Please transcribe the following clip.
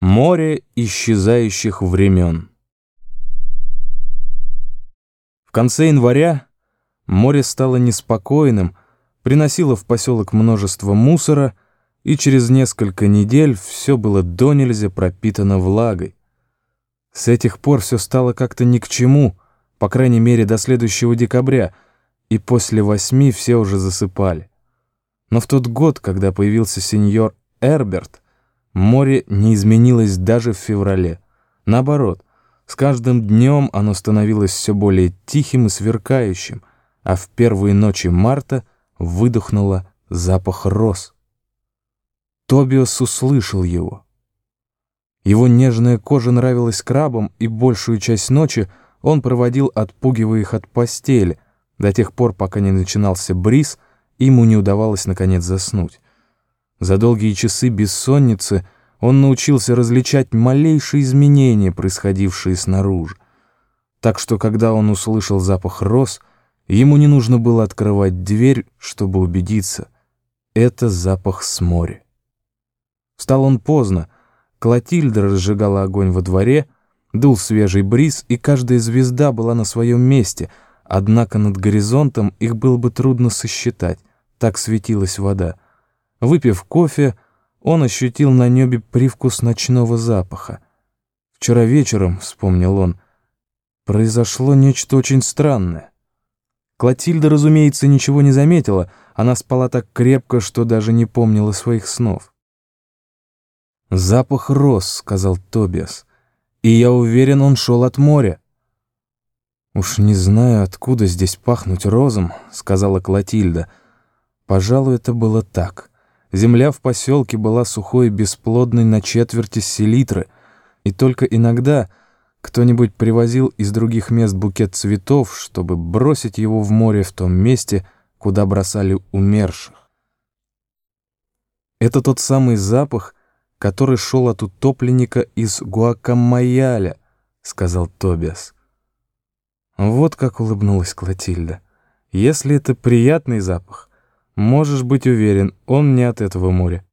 Море исчезающих времен. В конце января море стало неспокойным, приносило в поселок множество мусора, и через несколько недель все было до нельзя пропитано влагой. С этих пор все стало как-то ни к чему, по крайней мере до следующего декабря, и после восьми все уже засыпали. Но в тот год, когда появился сеньор Эрберт, Море не изменилось даже в феврале. Наоборот, с каждым днем оно становилось все более тихим и сверкающим, а в первые ночи марта выдохнуло запах роз. Тобиас услышал его. Его нежная кожа нравилась крабам, и большую часть ночи он проводил, отпугивая их от постели, до тех пор, пока не начинался бриз, и ему не удавалось наконец заснуть. За долгие часы бессонницы он научился различать малейшие изменения, происходившие снаружи. Так что, когда он услышал запах роз, ему не нужно было открывать дверь, чтобы убедиться. Это запах с моря. Встал он поздно. Клотильда разжигала огонь во дворе, дул свежий бриз, и каждая звезда была на своем месте, однако над горизонтом их было бы трудно сосчитать, так светилась вода. Выпив кофе, он ощутил на небе привкус ночного запаха. «Вчера вечером», — вспомнил он, — «произошло нечто очень странное». Клотильда, разумеется, ничего не заметила, она спала так крепко, что даже не помнила своих снов. «Запах роз», — сказал Тобиас, — «и я уверен, он шел от моря». «Уж не знаю, откуда здесь пахнуть розом», — сказала Клотильда. «Пожалуй, это было так». Земля в поселке была сухой и бесплодной на четверти селитры, и только иногда кто-нибудь привозил из других мест букет цветов, чтобы бросить его в море в том месте, куда бросали умерших. Это тот самый запах, который шел от утопленника из Гуакамайяля, сказал Тобиас. Вот как улыбнулась Клотильда. Если это приятный запах, Можешь быть уверен, он не от этого моря.